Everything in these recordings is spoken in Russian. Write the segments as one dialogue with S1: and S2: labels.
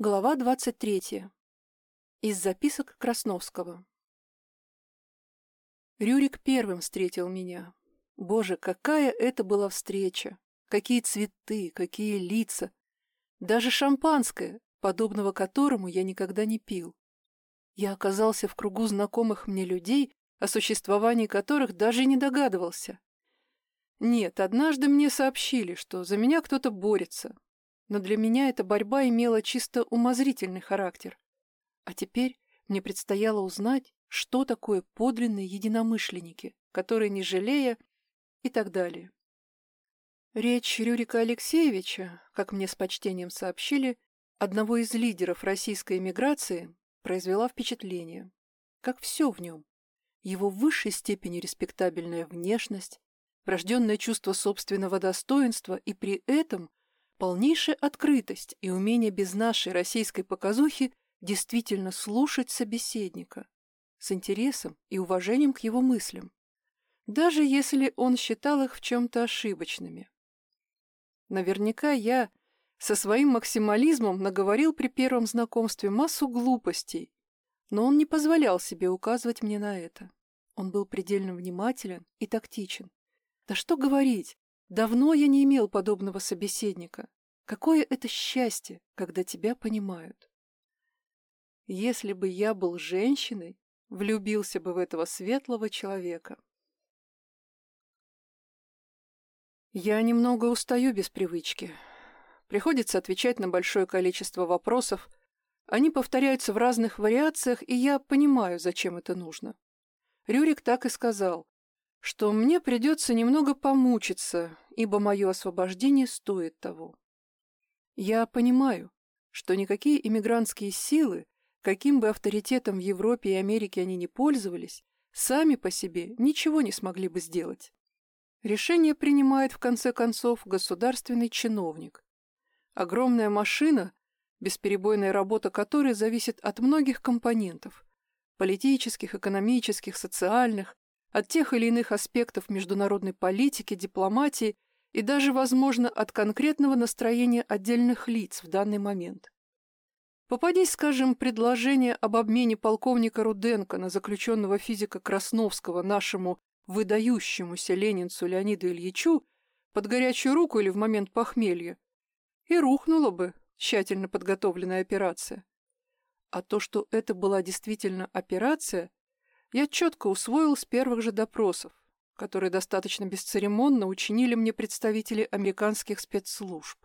S1: Глава 23. Из записок Красновского. Рюрик первым встретил меня. Боже, какая это была встреча! Какие цветы, какие лица! Даже шампанское, подобного которому я никогда не пил. Я оказался в кругу знакомых мне людей, о существовании которых даже не догадывался. Нет, однажды мне сообщили, что за меня кто-то борется, но для меня эта борьба имела чисто умозрительный характер. А теперь мне предстояло узнать, что такое подлинные единомышленники, которые, не жалея, и так далее. Речь Рюрика Алексеевича, как мне с почтением сообщили, одного из лидеров российской эмиграции, произвела впечатление. Как все в нем. Его в высшей степени респектабельная внешность, врожденное чувство собственного достоинства и при этом – Полнейшая открытость и умение без нашей российской показухи действительно слушать собеседника с интересом и уважением к его мыслям, даже если он считал их в чем-то ошибочными. Наверняка я со своим максимализмом наговорил при первом знакомстве массу глупостей, но он не позволял себе указывать мне на это. Он был предельно внимателен и тактичен. Да что говорить, Давно я не имел подобного собеседника. Какое это счастье, когда тебя понимают. Если бы я был женщиной, влюбился бы в этого светлого человека. Я немного устаю без привычки. Приходится отвечать на большое количество вопросов. Они повторяются в разных вариациях, и я понимаю, зачем это нужно. Рюрик так и сказал что мне придется немного помучиться, ибо мое освобождение стоит того. Я понимаю, что никакие иммигрантские силы, каким бы авторитетом в Европе и Америке они ни пользовались, сами по себе ничего не смогли бы сделать. Решение принимает в конце концов государственный чиновник. Огромная машина, бесперебойная работа которой зависит от многих компонентов – политических, экономических, социальных, от тех или иных аспектов международной политики, дипломатии и даже, возможно, от конкретного настроения отдельных лиц в данный момент. Попадись, скажем, предложение об обмене полковника Руденко на заключенного физика Красновского нашему выдающемуся ленинцу Леониду Ильичу под горячую руку или в момент похмелья, и рухнула бы тщательно подготовленная операция. А то, что это была действительно операция, я четко усвоил с первых же допросов, которые достаточно бесцеремонно учинили мне представители американских спецслужб.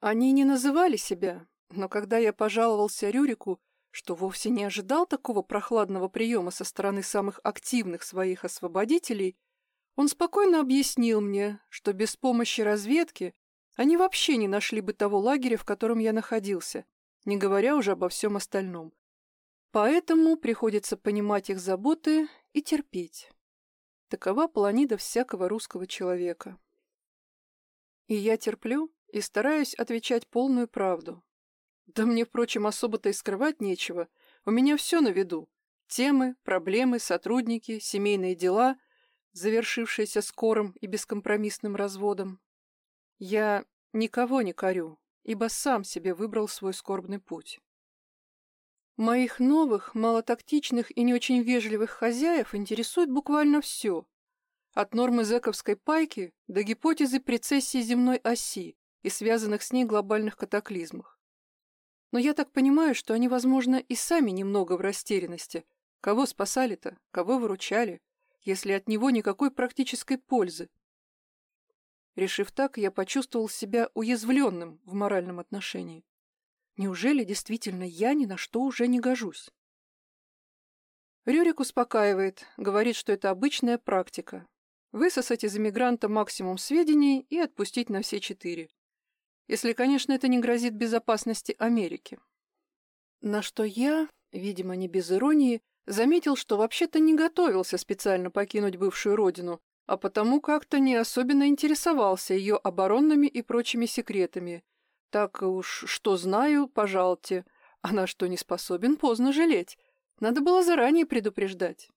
S1: Они не называли себя, но когда я пожаловался Рюрику, что вовсе не ожидал такого прохладного приема со стороны самых активных своих освободителей, он спокойно объяснил мне, что без помощи разведки они вообще не нашли бы того лагеря, в котором я находился, не говоря уже обо всем остальном. Поэтому приходится понимать их заботы и терпеть. Такова планида всякого русского человека. И я терплю и стараюсь отвечать полную правду. Да мне, впрочем, особо-то и скрывать нечего. У меня все на виду. Темы, проблемы, сотрудники, семейные дела, завершившиеся скорым и бескомпромиссным разводом. Я никого не корю, ибо сам себе выбрал свой скорбный путь. Моих новых, малотактичных и не очень вежливых хозяев интересует буквально все. От нормы зэковской пайки до гипотезы прецессии земной оси и связанных с ней глобальных катаклизмах. Но я так понимаю, что они, возможно, и сами немного в растерянности. Кого спасали-то, кого выручали, если от него никакой практической пользы? Решив так, я почувствовал себя уязвленным в моральном отношении. Неужели действительно я ни на что уже не гожусь? Рюрик успокаивает, говорит, что это обычная практика. Высосать из иммигранта максимум сведений и отпустить на все четыре. Если, конечно, это не грозит безопасности Америки. На что я, видимо, не без иронии, заметил, что вообще-то не готовился специально покинуть бывшую родину, а потому как-то не особенно интересовался ее оборонными и прочими секретами, так уж что знаю, пожалуйте. А на что не способен, поздно жалеть. Надо было заранее предупреждать.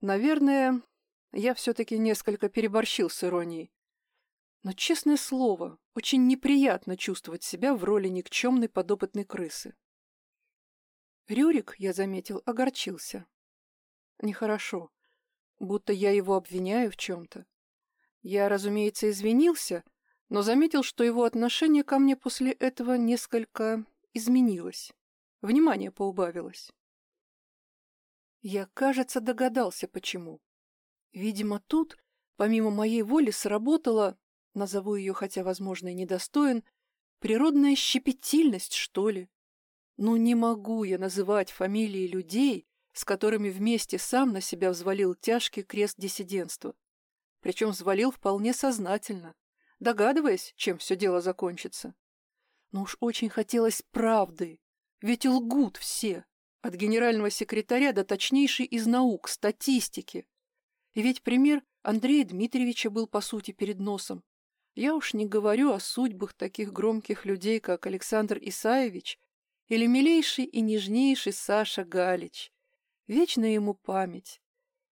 S1: Наверное, я все-таки несколько переборщил с иронией. Но, честное слово, Очень неприятно чувствовать себя в роли никчемной подопытной крысы. Рюрик, я заметил, огорчился. Нехорошо. Будто я его обвиняю в чем-то. Я, разумеется, извинился, но заметил, что его отношение ко мне после этого несколько изменилось. Внимание поубавилось. Я, кажется, догадался, почему. Видимо, тут, помимо моей воли, сработала, назову ее, хотя, возможно, и недостоин, природная щепетильность, что ли. Ну, не могу я называть фамилии людей, с которыми вместе сам на себя взвалил тяжкий крест диссидентства. Причем взвалил вполне сознательно, догадываясь, чем все дело закончится. Но уж очень хотелось правды, ведь лгут все, от генерального секретаря до точнейшей из наук, статистики. И ведь пример Андрея Дмитриевича был, по сути, перед носом. Я уж не говорю о судьбах таких громких людей, как Александр Исаевич или милейший и нежнейший Саша Галич. Вечная ему память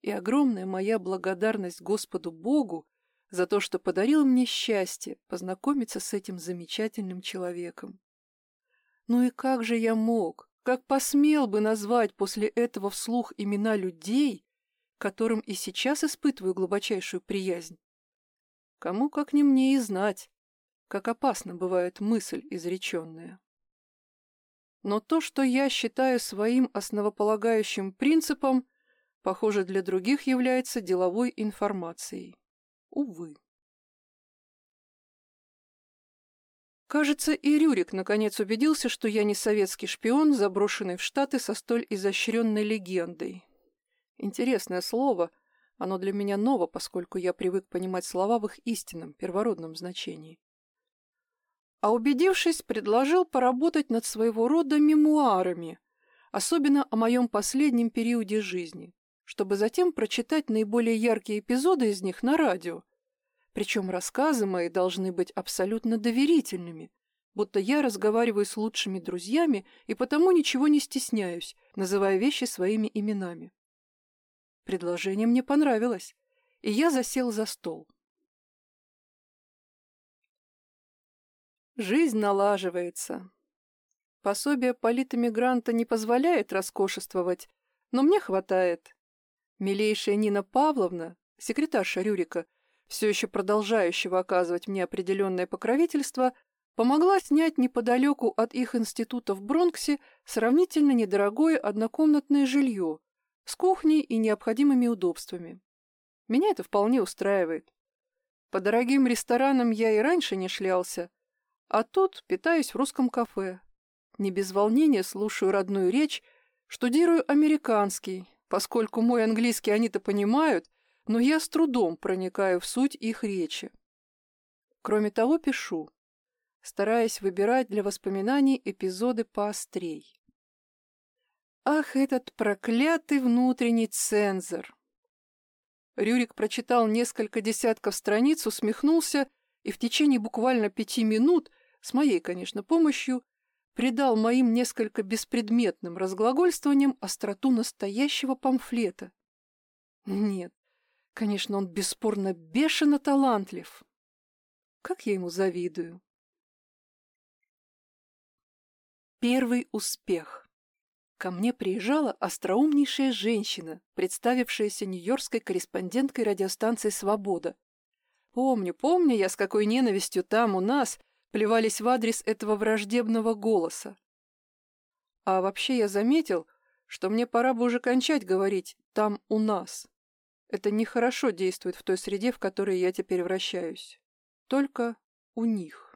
S1: и огромная моя благодарность Господу Богу за то, что подарил мне счастье познакомиться с этим замечательным человеком. Ну и как же я мог, как посмел бы назвать после этого вслух имена людей, которым и сейчас испытываю глубочайшую приязнь? Кому, как не мне, и знать, как опасна бывает мысль изреченная. Но то, что я считаю своим основополагающим принципом, похоже, для других является деловой информацией. Увы. Кажется, и Рюрик наконец убедился, что я не советский шпион, заброшенный в Штаты со столь изощренной легендой. Интересное слово, оно для меня ново, поскольку я привык понимать слова в их истинном, первородном значении а убедившись, предложил поработать над своего рода мемуарами, особенно о моем последнем периоде жизни, чтобы затем прочитать наиболее яркие эпизоды из них на радио. Причем рассказы мои должны быть абсолютно доверительными, будто я разговариваю с лучшими друзьями и потому ничего не стесняюсь, называя вещи своими именами. Предложение мне понравилось, и я засел за стол. Жизнь налаживается. Пособие политэмигранта не позволяет роскошествовать, но мне хватает. Милейшая Нина Павловна, секретарша Рюрика, все еще продолжающего оказывать мне определенное покровительство, помогла снять неподалеку от их института в Бронксе сравнительно недорогое однокомнатное жилье с кухней и необходимыми удобствами. Меня это вполне устраивает. По дорогим ресторанам я и раньше не шлялся, а тут питаюсь в русском кафе. Не без волнения слушаю родную речь, штудирую американский, поскольку мой английский они-то понимают, но я с трудом проникаю в суть их речи. Кроме того, пишу, стараясь выбирать для воспоминаний эпизоды поострей. Ах, этот проклятый внутренний цензор! Рюрик прочитал несколько десятков страниц, усмехнулся и в течение буквально пяти минут с моей, конечно, помощью, придал моим несколько беспредметным разглагольствованиям остроту настоящего памфлета. Нет, конечно, он бесспорно бешено талантлив. Как я ему завидую. Первый успех. Ко мне приезжала остроумнейшая женщина, представившаяся нью-йоркской корреспонденткой радиостанции «Свобода». Помню, помню я, с какой ненавистью там у нас плевались в адрес этого враждебного голоса. А вообще я заметил, что мне пора бы уже кончать говорить «там у нас». Это нехорошо действует в той среде, в которой я теперь вращаюсь. Только у них.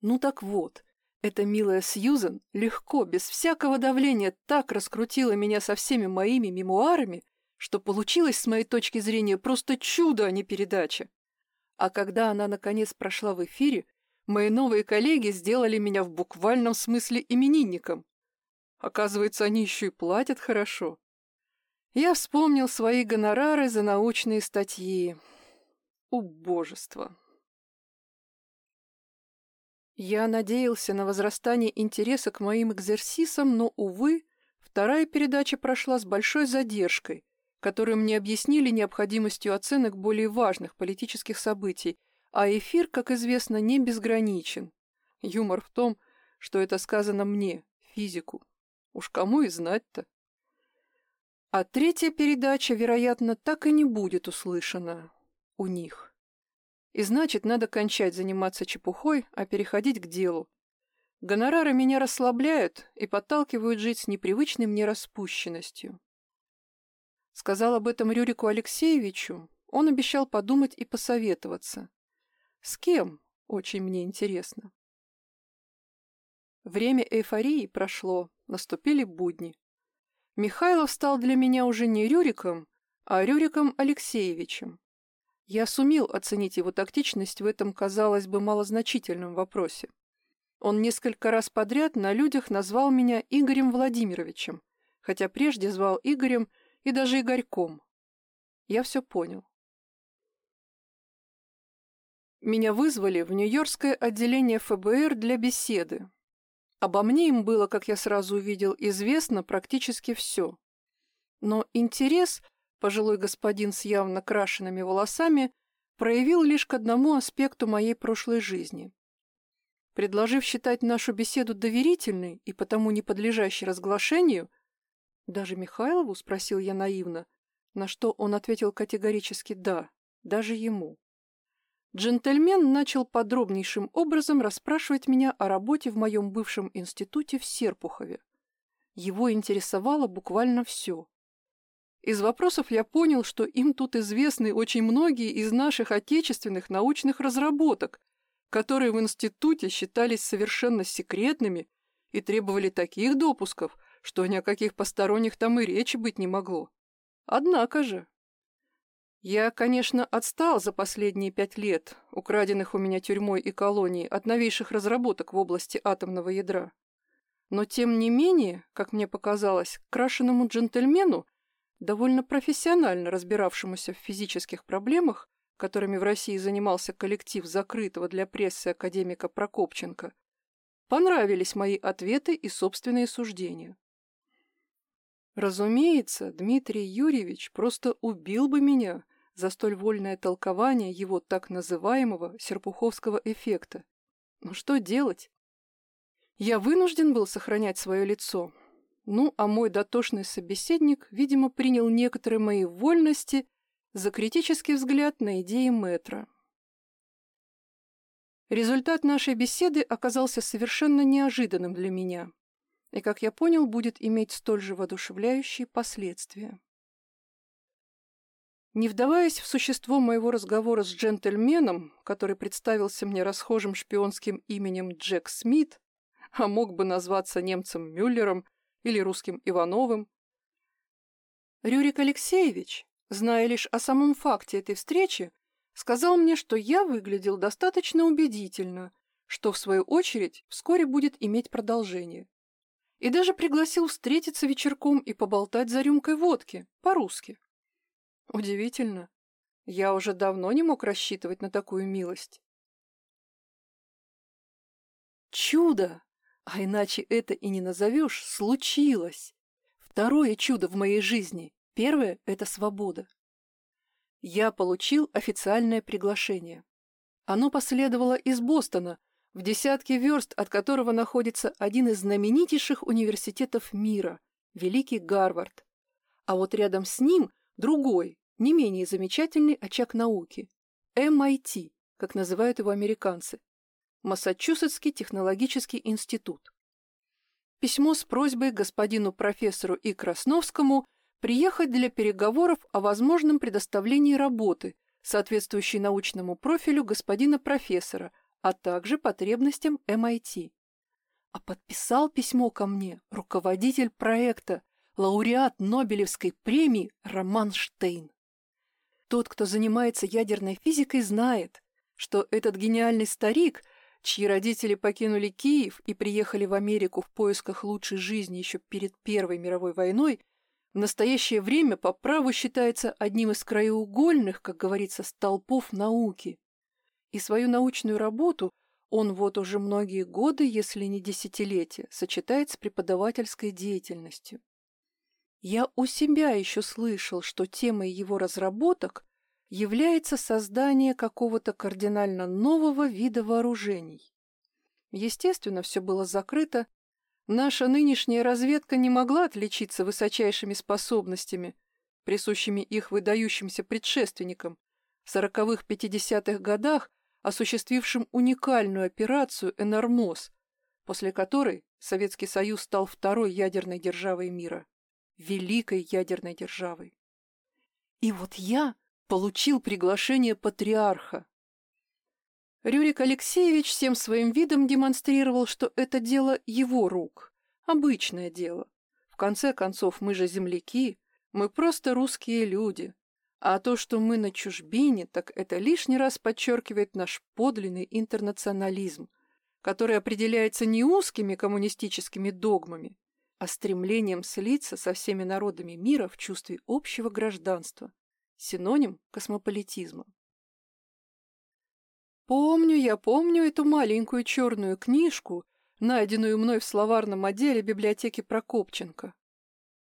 S1: Ну так вот, эта милая Сьюзен легко, без всякого давления, так раскрутила меня со всеми моими мемуарами, что получилось, с моей точки зрения, просто чудо, а не передача. А когда она, наконец, прошла в эфире, Мои новые коллеги сделали меня в буквальном смысле именинником. Оказывается, они еще и платят хорошо. Я вспомнил свои гонорары за научные статьи. Убожество. Я надеялся на возрастание интереса к моим экзерсисам, но, увы, вторая передача прошла с большой задержкой, которую мне объяснили необходимостью оценок более важных политических событий, А эфир, как известно, не безграничен. Юмор в том, что это сказано мне, физику. Уж кому и знать-то. А третья передача, вероятно, так и не будет услышана у них. И значит, надо кончать заниматься чепухой, а переходить к делу. Гонорары меня расслабляют и подталкивают жить с непривычной мне распущенностью. Сказал об этом Рюрику Алексеевичу, он обещал подумать и посоветоваться. С кем? Очень мне интересно. Время эйфории прошло, наступили будни. Михайлов стал для меня уже не Рюриком, а Рюриком Алексеевичем. Я сумел оценить его тактичность в этом, казалось бы, малозначительном вопросе. Он несколько раз подряд на людях назвал меня Игорем Владимировичем, хотя прежде звал Игорем и даже Игорьком. Я все понял. Меня вызвали в Нью-Йоркское отделение ФБР для беседы, Обо мне им было, как я сразу увидел, известно практически все. Но интерес пожилой господин с явно крашенными волосами проявил лишь к одному аспекту моей прошлой жизни. Предложив считать нашу беседу доверительной и потому не подлежащей разглашению, даже Михайлову спросил я наивно, на что он ответил категорически «да», даже ему. Джентльмен начал подробнейшим образом расспрашивать меня о работе в моем бывшем институте в Серпухове. Его интересовало буквально все. Из вопросов я понял, что им тут известны очень многие из наших отечественных научных разработок, которые в институте считались совершенно секретными и требовали таких допусков, что ни о каких посторонних там и речи быть не могло. Однако же, я, конечно, отстал за последние пять лет, украденных у меня тюрьмой и колонией, от новейших разработок в области атомного ядра. Но, тем не менее, как мне показалось, крашеному джентльмену, довольно профессионально разбиравшемуся в физических проблемах, которыми в России занимался коллектив закрытого для прессы академика Прокопченко, понравились мои ответы и собственные суждения. Разумеется, Дмитрий Юрьевич просто убил бы меня, за столь вольное толкование его так называемого серпуховского эффекта. Но что делать? Я вынужден был сохранять свое лицо. Ну, а мой дотошный собеседник, видимо, принял некоторые мои вольности за критический взгляд на идеи метра. Результат нашей беседы оказался совершенно неожиданным для меня и, как я понял, будет иметь столь же воодушевляющие последствия. Не вдаваясь в существо моего разговора с джентльменом, который представился мне расхожим шпионским именем Джек Смит, а мог бы назваться немцем Мюллером или русским Ивановым, Рюрик Алексеевич, зная лишь о самом факте этой встречи, сказал мне, что я выглядел достаточно убедительно, что, в свою очередь, вскоре будет иметь продолжение. И даже пригласил встретиться вечерком и поболтать за рюмкой водки, по-русски. Удивительно. Я уже давно не мог рассчитывать на такую милость. Чудо! А иначе это и не назовешь, случилось. Второе чудо в моей жизни. Первое — это свобода. Я получил официальное приглашение. Оно последовало из Бостона, в десятке верст от которого находится один из знаменитейших университетов мира — Великий Гарвард. А вот рядом с ним другой, не менее замечательный очаг науки – MIT, как называют его американцы – Массачусетский технологический институт. Письмо с просьбой господину профессору И. Красновскому приехать для переговоров о возможном предоставлении работы, соответствующей научному профилю господина профессора, а также потребностям MIT. А подписал письмо ко мне руководитель проекта, лауреат Нобелевской премии Роман Штейн. Тот, кто занимается ядерной физикой, знает, что этот гениальный старик, чьи родители покинули Киев и приехали в Америку в поисках лучшей жизни еще перед Первой мировой войной, в настоящее время по праву считается одним из краеугольных, как говорится, столпов науки. И свою научную работу он вот уже многие годы, если не десятилетия, сочетает с преподавательской деятельностью. Я у себя еще слышал, что темой его разработок является создание какого-то кардинально нового вида вооружений. Естественно, все было закрыто. Наша нынешняя разведка не могла отличиться высочайшими способностями, присущими их выдающимся предшественникам, в сороковых-пятидесятых годах осуществившим уникальную операцию «Энормоз», после которой Советский Союз стал второй ядерной державой мира, великой ядерной державой. И вот я получил приглашение патриарха. Рюрик Алексеевич всем своим видом демонстрировал, что это дело его рук, обычное дело. В конце концов, мы же земляки, мы просто русские люди, а то, что мы на чужбине, так это лишний раз подчеркивает наш подлинный интернационализм, который определяется не узкими коммунистическими догмами, а стремлением слиться со всеми народами мира в чувстве общего гражданства, синоним космополитизма. Помню, я помню эту маленькую черную книжку, найденную мной в словарном отделе библиотеки Прокопченко.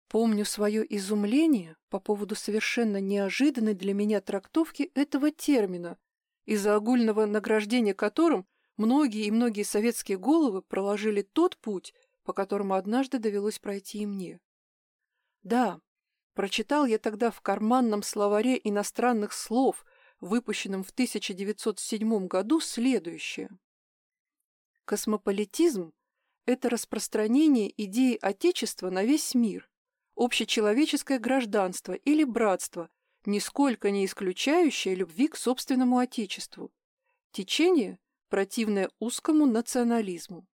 S1: Помню свое изумление по поводу совершенно неожиданной для меня трактовки этого термина, из-за огульного награждения которым многие и многие советские головы проложили тот путь, по которому однажды довелось пройти и мне. Да, прочитал я тогда в карманном словаре иностранных слов, выпущенном в 1907 году, следующее. Космополитизм – это распространение идеи Отечества на весь мир, общечеловеческое гражданство или братство, нисколько не исключающее любви к собственному отечеству. Течение, противное узкому национализму.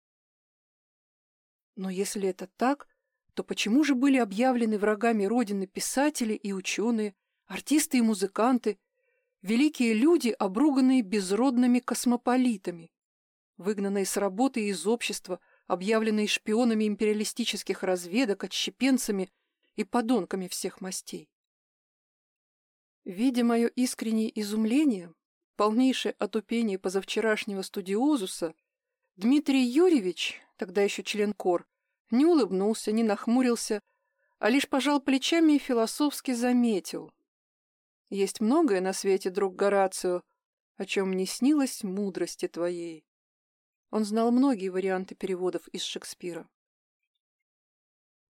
S1: Но если это так, то почему же были объявлены врагами Родины писатели и ученые, артисты и музыканты, великие люди, обруганные безродными космополитами, выгнанные с работы и из общества, объявленные шпионами империалистических разведок, отщепенцами и подонками всех мастей. Видя мое искреннее изумление, полнейшее отупение позавчерашнего студиозуса, Дмитрий Юрьевич, тогда еще член КОР, не улыбнулся, не нахмурился, а лишь пожал плечами и философски заметил. Есть многое на свете, друг Горацио, о чем не снилось мудрости твоей. Он знал многие варианты переводов из Шекспира.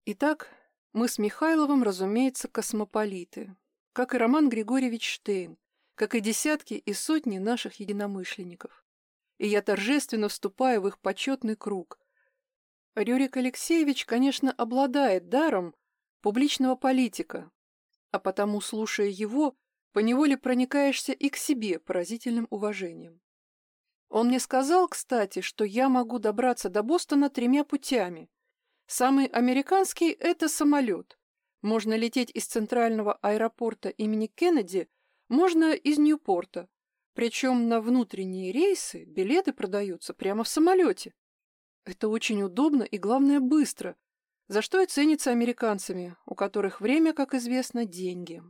S1: Итак, мы с Михайловым, разумеется, космополиты, как и Роман Григорьевич Штейн, как и десятки и сотни наших единомышленников. И я торжественно вступаю в их почетный круг. Рюрик Алексеевич, конечно, обладает даром публичного политика, а потому, слушая его, поневоле проникаешься и к себе поразительным уважением. Он мне сказал, кстати, что я могу добраться до Бостона тремя путями, Самый американский – это самолет. Можно лететь из центрального аэропорта имени Кеннеди, можно из Ньюпорта. Причем на внутренние рейсы билеты продаются прямо в самолете. Это очень удобно и, главное, быстро, за что и ценится американцами, у которых время, как известно, деньги.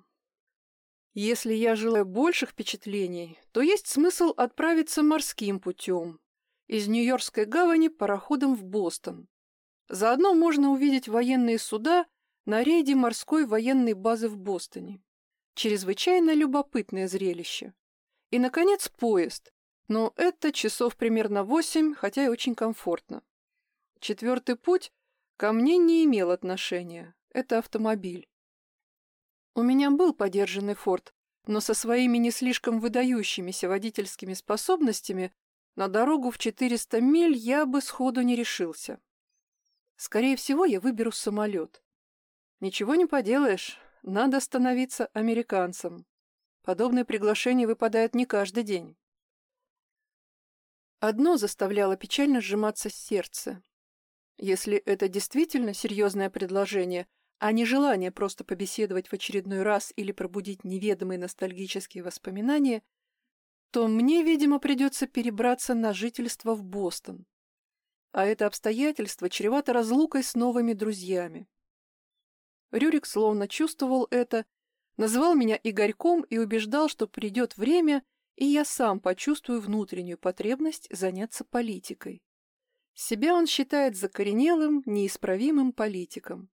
S1: Если я желаю больших впечатлений, то есть смысл отправиться морским путем. Из Нью-Йоркской гавани пароходом в Бостон. Заодно можно увидеть военные суда на рейде морской военной базы в Бостоне. Чрезвычайно любопытное зрелище. И, наконец, поезд. Но это часов примерно восемь, хотя и очень комфортно. Четвертый путь ко мне не имел отношения. Это автомобиль. У меня был подержанный форт, но со своими не слишком выдающимися водительскими способностями на дорогу в 400 миль я бы сходу не решился. Скорее всего, я выберу самолет. Ничего не поделаешь, надо становиться американцем. Подобные приглашения выпадают не каждый день. Одно заставляло печально сжиматься сердце. Если это действительно серьезное предложение, а не желание просто побеседовать в очередной раз или пробудить неведомые ностальгические воспоминания, то мне, видимо, придется перебраться на жительство в Бостон а это обстоятельство чревато разлукой с новыми друзьями. Рюрик словно чувствовал это, называл меня Игорьком и убеждал, что придет время, и я сам почувствую внутреннюю потребность заняться политикой. Себя он считает закоренелым, неисправимым политиком.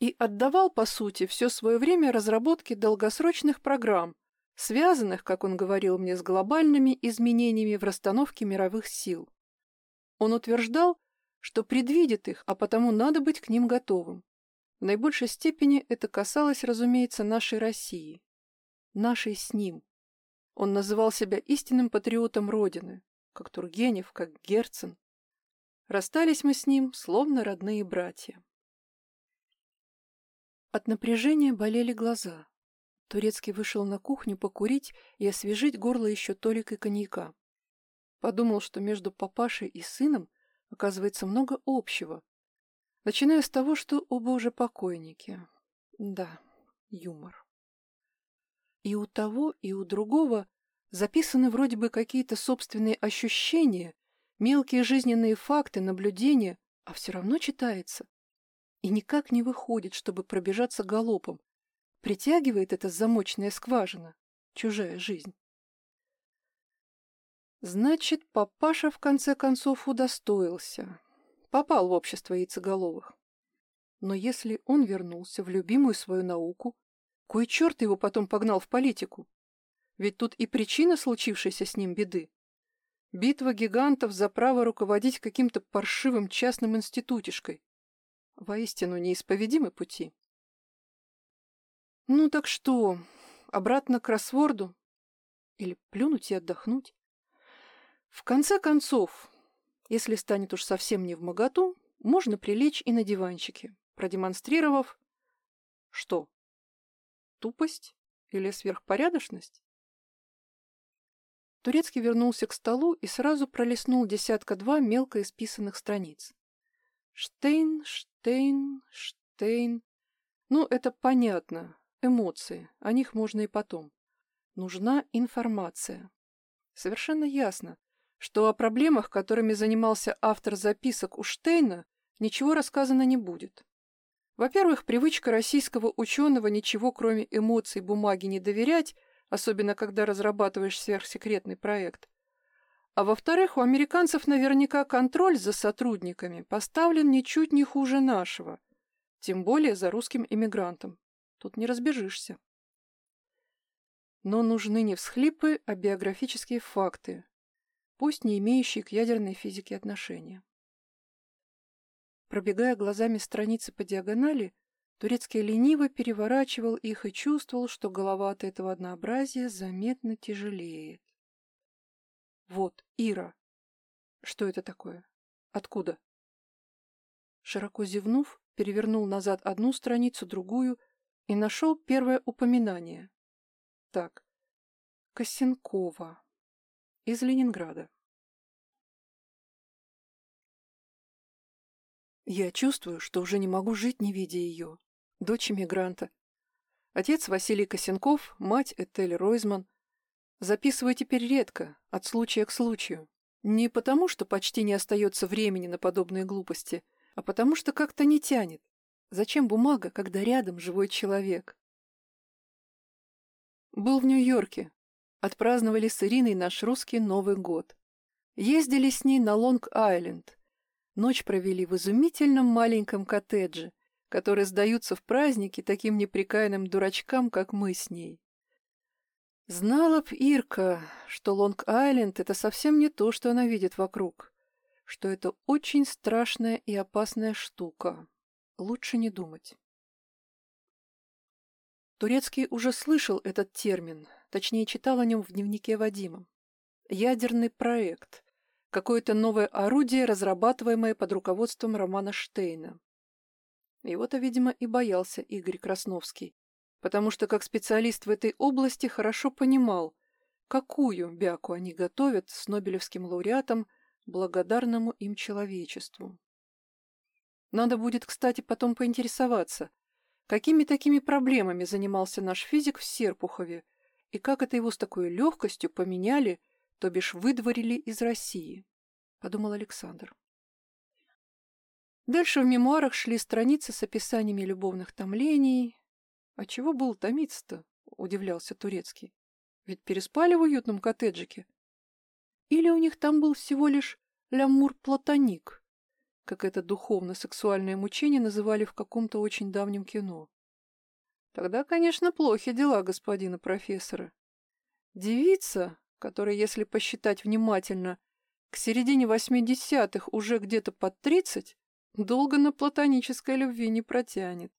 S1: И отдавал, по сути, все свое время разработке долгосрочных программ, связанных, как он говорил мне, с глобальными изменениями в расстановке мировых сил. Он утверждал, что предвидит их, а потому надо быть к ним готовым. В наибольшей степени это касалось, разумеется, нашей России. Нашей с ним. Он называл себя истинным патриотом Родины, как Тургенев, как Герцен. Расстались мы с ним, словно родные братья. От напряжения болели глаза. Турецкий вышел на кухню покурить и освежить горло еще толикой коньяка. Подумал, что между папашей и сыном оказывается много общего. Начиная с того, что оба уже покойники. Да, юмор. И у того, и у другого записаны вроде бы какие-то собственные ощущения, мелкие жизненные факты, наблюдения, а все равно читается и никак не выходит, чтобы пробежаться галопом. Притягивает эта замочная скважина, чужая жизнь. Значит, папаша в конце концов удостоился. Попал в общество яйцеголовых. Но если он вернулся в любимую свою науку, кой черт его потом погнал в политику? Ведь тут и причина случившейся с ним беды. Битва гигантов за право руководить каким-то паршивым частным институтишкой, Воистину неисповедимы пути. Ну так что, обратно к кроссворду? Или плюнуть и отдохнуть? В конце концов, если станет уж совсем не в моготу, можно прилечь и на диванчике, продемонстрировав... Что? Тупость или сверхпорядочность? Турецкий вернулся к столу и сразу пролистнул десятка-два мелко исписанных страниц. Штейн, Штейн, Штейн. Ну, это понятно. Эмоции. О них можно и потом. Нужна информация. Совершенно ясно, что о проблемах, которыми занимался автор записок у Штейна, ничего рассказано не будет. Во-первых, привычка российского ученого ничего, кроме эмоций бумаги, не доверять, особенно когда разрабатываешь сверхсекретный проект, а во-вторых, у американцев наверняка контроль за сотрудниками поставлен ничуть не хуже нашего, тем более за русским иммигрантом. Тут не разбежишься. Но нужны не всхлипы, а биографические факты, пусть не имеющие к ядерной физике отношения. Пробегая глазами страницы по диагонали, Турецкий лениво переворачивал их и чувствовал, что голова от этого однообразия заметно тяжелеет. Вот, Ира. Что это такое? Откуда? Широко зевнув, перевернул назад одну страницу, другую и нашел первое упоминание. Так, Косенкова. Из Ленинграда. Я чувствую, что уже не могу жить, не видя ее. Дочь эмигранта. Отец Василий Косенков, мать Этель Ройзман, Записываю теперь редко, от случая к случаю. Не потому, что почти не остается времени на подобные глупости, а потому что как-то не тянет. Зачем бумага, когда рядом живой человек? Был в Нью-Йорке. Отпраздновали с Ириной наш русский Новый год. Ездили с ней на Лонг-Айленд. Ночь провели в изумительном маленьком коттедже, который сдаются в праздники таким неприкаянным дурачкам, как мы с ней. Знала б Ирка, что Лонг-Айленд — это совсем не то, что она видит вокруг, что это очень страшная и опасная штука. Лучше не думать. Турецкий уже слышал этот термин, точнее читал о нем в дневнике Вадима. Ядерный проект. Какое-то новое орудие, разрабатываемое под руководством Романа Штейна. Его-то, видимо, и боялся Игорь Красновский, потому что как специалист в этой области хорошо понимал, какую бяку они готовят с Нобелевским лауреатом, благодарному им человечеству. Надо будет, кстати, потом поинтересоваться, какими такими проблемами занимался наш физик в Серпухове и как это его с такой легкостью поменяли, то бишь выдворили из России, подумал Александр. Дальше в мемуарах шли страницы с описаниями любовных томлений, «А чего был томиться-то?» — удивлялся Турецкий. «Ведь переспали в уютном коттеджике. Или у них там был всего лишь лямур-платоник, как это духовно-сексуальное мучение называли в каком-то очень давнем кино. Тогда, конечно, плохи дела господина профессора. Девица, которая, если посчитать внимательно, к середине восьмидесятых уже где-то под тридцать, долго на платонической любви не протянет.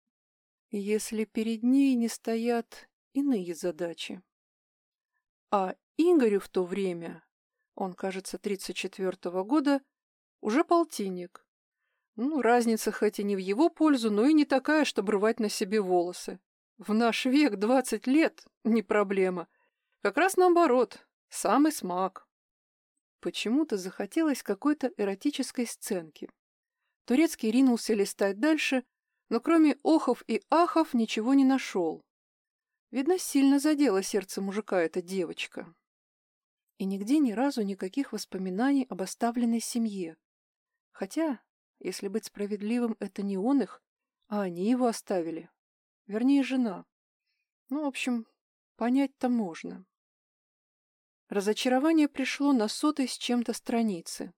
S1: Если перед ней не стоят иные задачи. А Игорю в то время, он, кажется, 34-го года, уже полтинник. Ну, разница хоть и не в его пользу, но и не такая, чтобы рвать на себе волосы. В наш век 20 лет — не проблема. Как раз наоборот, самый смак. Почему-то захотелось какой-то эротической сценки. Турецкий ринулся листать дальше, но кроме охов и ахов ничего не нашел. Видно, сильно задела сердце мужика эта девочка. И нигде ни разу никаких воспоминаний об оставленной семье. Хотя, если быть справедливым, это не он их, а они его оставили. Вернее, жена. Ну, в общем, понять-то можно. Разочарование пришло на сотой с чем-то страницы.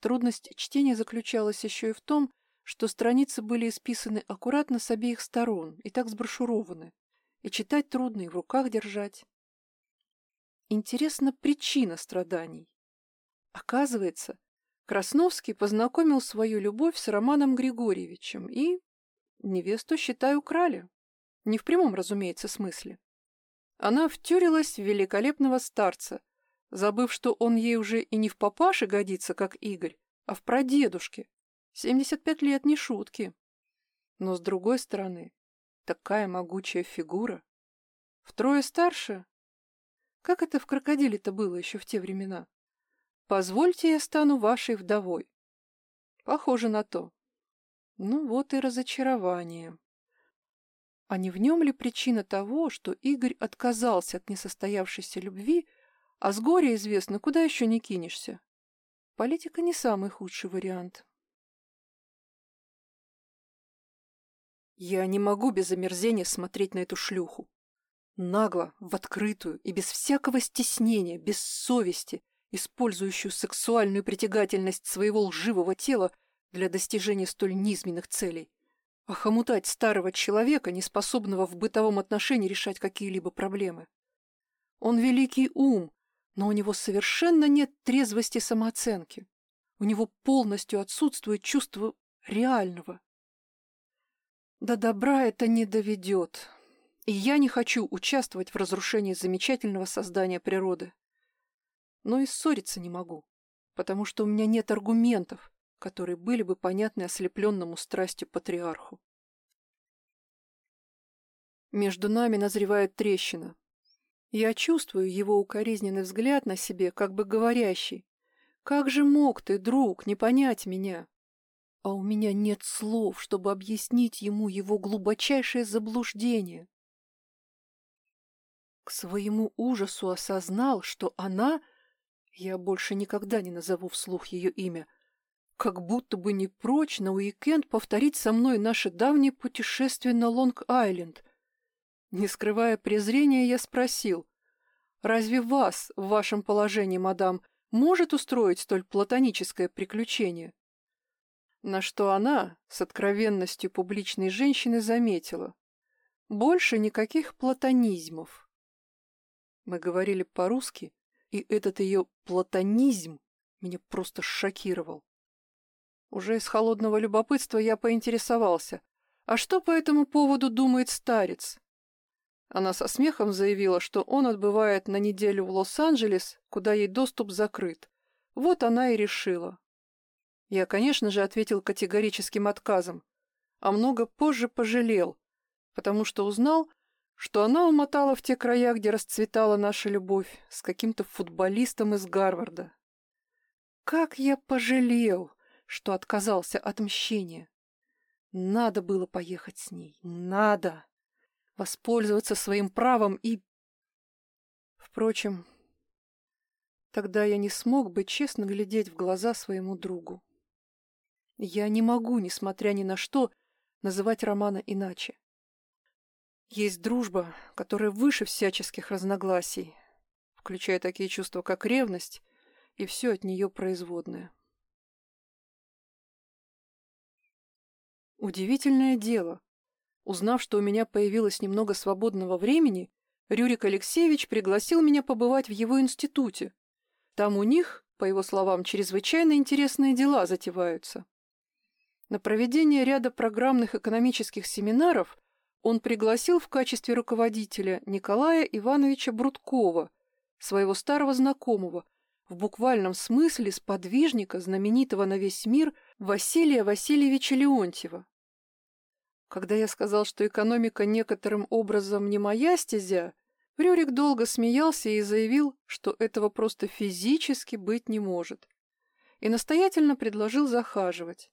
S1: Трудность чтения заключалась еще и в том, что страницы были исписаны аккуратно с обеих сторон и так сброшурованы, и читать трудно, и в руках держать. Интересна причина страданий. Оказывается, Красновский познакомил свою любовь с Романом Григорьевичем и невесту, считай, украли. Не в прямом, разумеется, смысле. Она втюрилась в великолепного старца, забыв, что он ей уже и не в папаше годится, как Игорь, а в прадедушке. 75 лет не шутки. Но, с другой стороны, такая могучая фигура. Втрое старше? Как это в крокодиле-то было еще в те времена? Позвольте, я стану вашей вдовой. Похоже на то. Ну вот и разочарование. А не в нем ли причина того, что Игорь отказался от несостоявшейся любви, а с горя известно, куда еще не кинешься? Политика не самый худший вариант. Я не могу без омерзения смотреть на эту шлюху. Нагло, в открытую и без всякого стеснения, без совести, использующую сексуальную притягательность своего лживого тела для достижения столь низменных целей. Охомутать старого человека, неспособного в бытовом отношении решать какие-либо проблемы. Он великий ум, но у него совершенно нет трезвости самооценки. У него полностью отсутствует чувство реального. До добра это не доведет. И я не хочу участвовать в разрушении замечательного создания природы. Но и ссориться не могу, потому что у меня нет аргументов, которые были бы понятны ослепленному страстью патриарху. Между нами назревает трещина. Я чувствую его укоризненный взгляд на себе, как бы говорящий. «Как же мог ты, друг, не понять меня?» А у меня нет слов, чтобы объяснить ему его глубочайшее заблуждение. К своему ужасу осознал, что она, я больше никогда не назову вслух ее имя, как будто бы не прочь на уикенд повторить со мной наше давнее путешествие на Лонг-Айленд. Не скрывая презрения, я спросил, «Разве вас, в вашем положении, мадам, может устроить столь платоническое приключение?» На что она, с откровенностью публичной женщины, заметила. Больше никаких платонизмов. Мы говорили по-русски, и этот ее платонизм меня просто шокировал. Уже из холодного любопытства я поинтересовался, а что по этому поводу думает старец? Она со смехом заявила, что он отбывает на неделю в Лос-Анджелес, куда ей доступ закрыт. Вот она и решила. Я, конечно же, ответил категорическим отказом, а много позже пожалел, потому что узнал, что она умотала в те края, где расцветала наша любовь, с каким-то футболистом из Гарварда. Как я пожалел! Что отказался от мщения. Надо было поехать с ней. Надо. Воспользоваться своим правом и... Впрочем, тогда я не смог бы честно глядеть в глаза своему другу. Я не могу, несмотря ни на что, называть Романа иначе. Есть дружба, которая выше всяческих разногласий, включая такие чувства, как ревность, и все от нее производное. Удивительное дело. Узнав, что у меня появилось немного свободного времени, Рюрик Алексеевич пригласил меня побывать в его институте. Там у них, по его словам, чрезвычайно интересные дела затеваются. На проведение ряда программных экономических семинаров он пригласил в качестве руководителя Николая Ивановича Брудкова, своего старого знакомого, в буквальном смысле сподвижника знаменитого на весь мир Василия Васильевича Леонтьева. Когда я сказал, что экономика некоторым образом не моя стезя, Рюрик долго смеялся и заявил, что этого просто физически быть не может, и настоятельно предложил захаживать.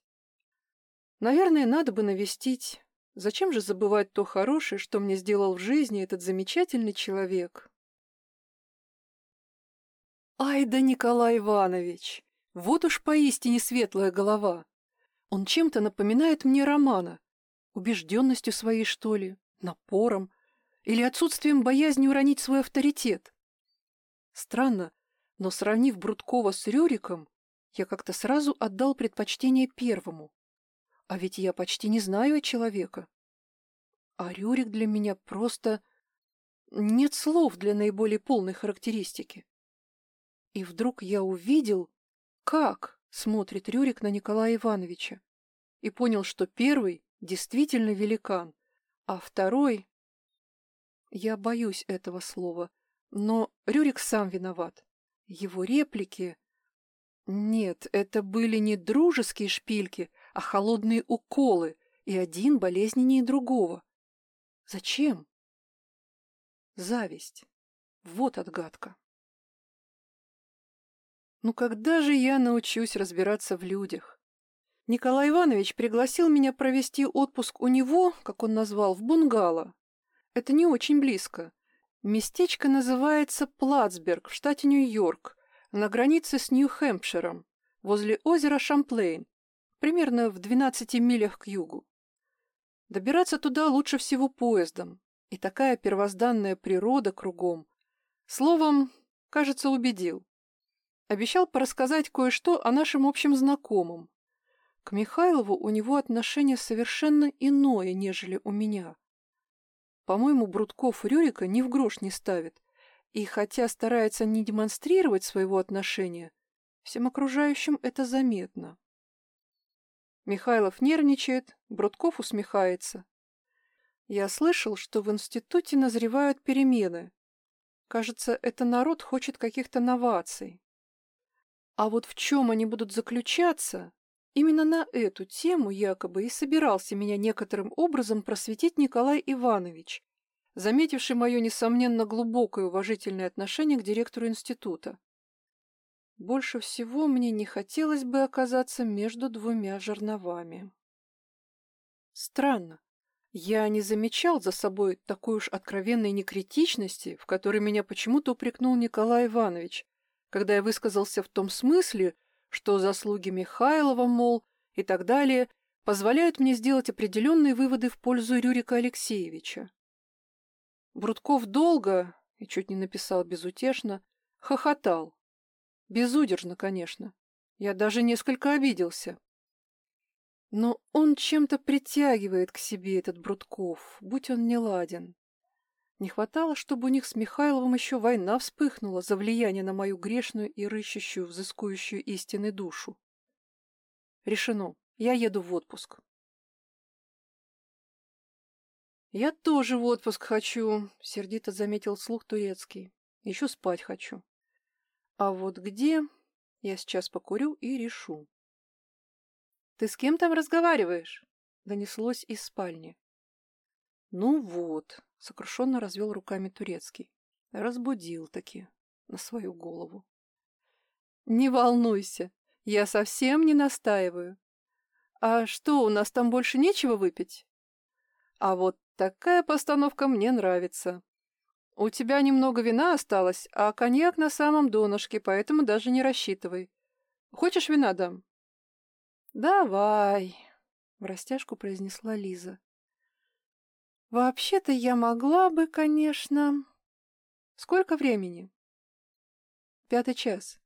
S1: Наверное, надо бы навестить. Зачем же забывать то хорошее, что мне сделал в жизни этот замечательный человек? Ай да Николай Иванович! Вот уж поистине светлая голова. Он чем-то напоминает мне Романа. Убежденностью своей, что ли, напором или отсутствием боязни уронить свой авторитет. Странно, но сравнив Брудкова с Рюриком, я как-то сразу отдал предпочтение первому. А ведь я почти не знаю человека. А Рюрик для меня просто... Нет слов для наиболее полной характеристики. И вдруг я увидел, как смотрит Рюрик на Николая Ивановича, и понял, что первый действительно великан, а второй... Я боюсь этого слова, но Рюрик сам виноват. Его реплики... Нет, это были не дружеские шпильки, а холодные уколы, и один болезненнее другого. Зачем? Зависть. Вот отгадка. Ну когда же я научусь разбираться в людях? Николай Иванович пригласил меня провести отпуск у него, как он назвал, в бунгало. Это не очень близко. Местечко называется Плацберг в штате Нью-Йорк, на границе с Нью-Хэмпширом, возле озера Шамплейн, примерно в 12 милях к югу. Добираться туда лучше всего поездом, и такая первозданная природа кругом. Словом, кажется, убедил. Обещал порассказать кое-что о нашем общем знакомом. Михайлову у него отношение совершенно иное, нежели у меня. По-моему, Брудков Рюрика ни в грош не ставит, и хотя старается не демонстрировать своего отношения, всем окружающим это заметно. Михайлов нервничает, Бродков усмехается. Я слышал, что в институте назревают перемены. Кажется, это народ хочет каких-то новаций. А вот в чем они будут заключаться, именно на эту тему якобы и собирался меня некоторым образом просветить Николай Иванович, заметивший мое, несомненно, глубокое уважительное отношение к директору института. Больше всего мне не хотелось бы оказаться между двумя жерновами. Странно. Я не замечал за собой такой уж откровенной некритичности, в которой меня почему-то упрекнул Николай Иванович, когда я высказался в том смысле, что заслуги Михайлова, мол, и так далее, позволяют мне сделать определенные выводы в пользу Рюрика Алексеевича. Брудков долго, и чуть не написал безутешно, хохотал, Безудержно, конечно. Я даже несколько обиделся. Но он чем-то притягивает к себе этот Брудков, будь он не ладен. Не хватало, чтобы у них с Михайловым еще война вспыхнула за влияние на мою грешную и рыщущую, взыскующую истины душу. Решено. Я еду в отпуск. «Я тоже в отпуск хочу», — сердито заметил слух турецкий. «Еще спать хочу». А вот где, я сейчас покурю и решу. «Ты с кем там разговариваешь?» — донеслось из спальни. «Ну вот», — сокрушенно развел руками турецкий. Разбудил таки на свою голову. «Не волнуйся, я совсем не настаиваю. А что, у нас там больше нечего выпить?» «А вот такая постановка мне нравится. У тебя немного вина осталось, а коньяк на самом донышке, поэтому даже не рассчитывай. Хочешь вина дам? Давай, в растяжку произнесла Лиза. Вообще-то я могла бы, конечно... Сколько времени? Пятый час.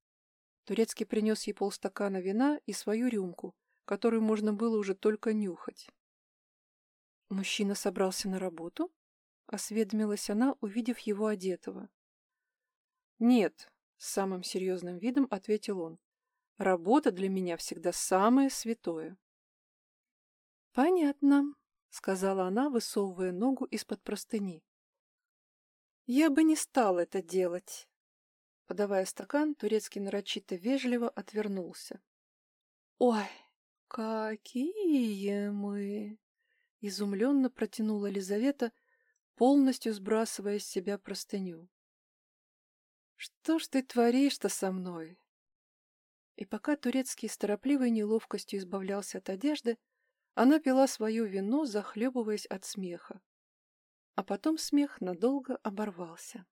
S1: Турецкий принес ей полстакана вина и свою рюмку, которую можно было уже только нюхать. Мужчина собрался на работу? осведомилась она, увидев его одетого. «Нет», — с самым серьезным видом ответил он. «Работа для меня всегда самое святое». «Понятно», — сказала она, высовывая ногу из-под простыни. «Я бы не стал это делать». Подавая стакан, турецкий нарочито вежливо отвернулся. «Ой, какие мы!» — изумленно протянула Лизавета, полностью сбрасывая с себя простыню. «Что ж ты творишь-то со мной?» И пока турецкий с торопливой неловкостью избавлялся от одежды, она пила свое вино, захлебываясь от смеха. А потом смех надолго оборвался.